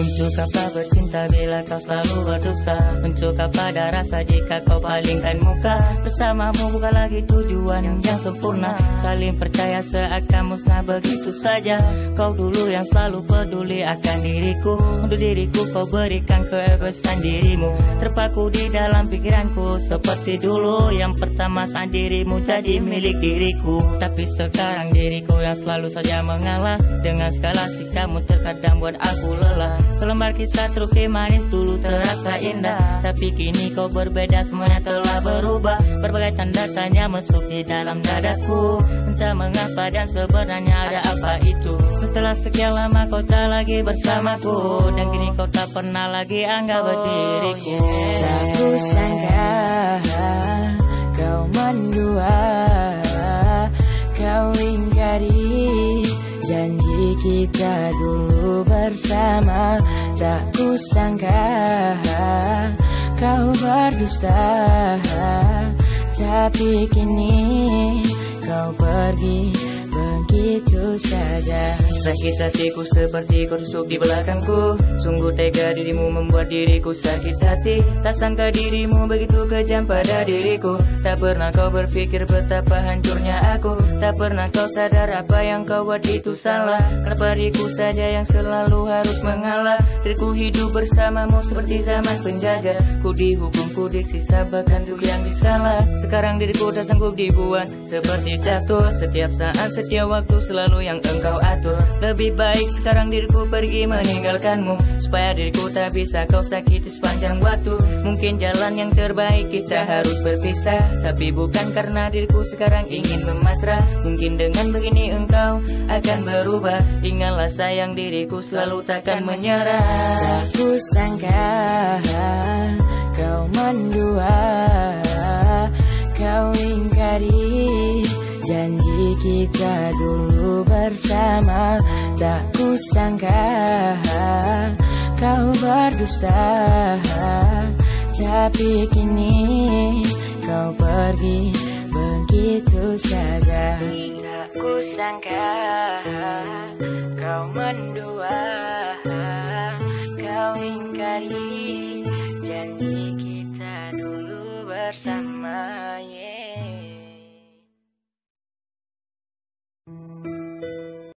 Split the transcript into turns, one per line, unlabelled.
Untuk apa bercinta bila kau selalu berdusta? Untuk apa ada rasa jika kau palingkan muka? Bersamamu bukan lagi tujuan yang sempurna. Saling percaya seakan musnah begitu saja Kau dulu yang selalu peduli akan diriku. Untuk diriku kau berikan keegoisan dirimu. Terpaku di dalam pikiranku Seperti dulu. Yang pertama saat dirimu jadi milik diriku. Tapi sekarang diriku yang selalu saja mengalah. Dengan segala sikapmu terkadang buat aku lelah. Selembar kisah teruki manis dulu terasa indah. Tapi kini kau berbeda semuanya telah berubah. Berbagai tanda tanya masuk di dalam dadaku. Entah mengapa dan sebenarnya ada apa itu Setelah sekian lama kau tak lagi bersamaku Dan kini kau tak pernah lagi anggap berdiriku.
Tak kusangka kau mendua Kau ingkari janji kita dulu bersama. Tak kusangka kau berdusta Tapi kini kau pergi begitu saja
Sakit hatiku seperti kau tusuk di belakangku. Sungguh tega dirimu membuat diriku sakit hati. Tak sangka dirimu begitu kejam pada diriku. Tak pernah kau berpikir betapa hancurnya aku. Tak pernah kau sadar apa yang kau buat itu salah. Kenapa diriku saja yang selalu harus mengalah? Diriku hidup bersamamu seperti zaman penjajah. Ku dihukum, ku disiksa bahkan dulu yang disalah. Sekarang diriku tak sanggup dibuat seperti catur. Setiap saat, setiap waktu selalu yang engkau atur Lebih baik sekarang diriku pergi meninggalkanmu. Supaya diriku tak bisa kau sakiti sepanjang waktu. Mungkin jalan yang terbaik kita harus berpisah. Tapi bukan karena diriku sekarang ingin memasrah. Mungkin dengan begini engkau akan berubah. Ingatlah sayang diriku selalu takkan menyerah.
Tak kusangka kau mendua. Kau ingkari janji kita dulu bersama. Tak kusangka kau berdusta Tapi kini kau pergi begitu saja. Tak kusangka kau mendua Kau ingkari janji kita dulu bersama